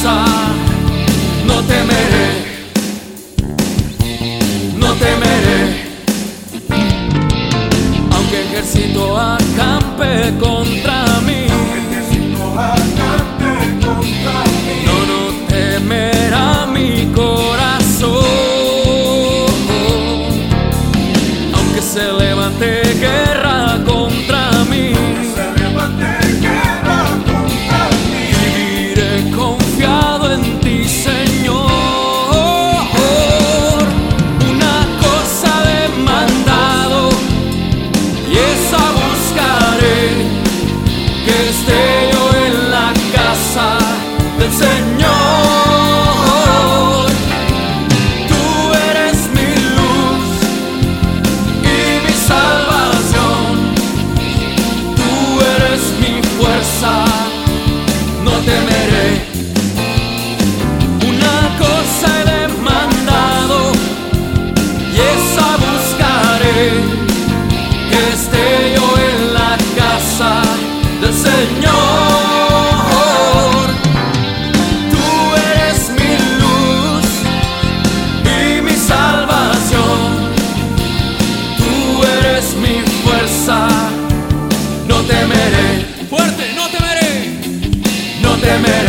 No temeré, no temeré. Aunque ejército acampe contra Señor, tú eres mi luz y mi salvación, tú eres mi fuerza, no temeré, fuerte, no temeré, no temeré.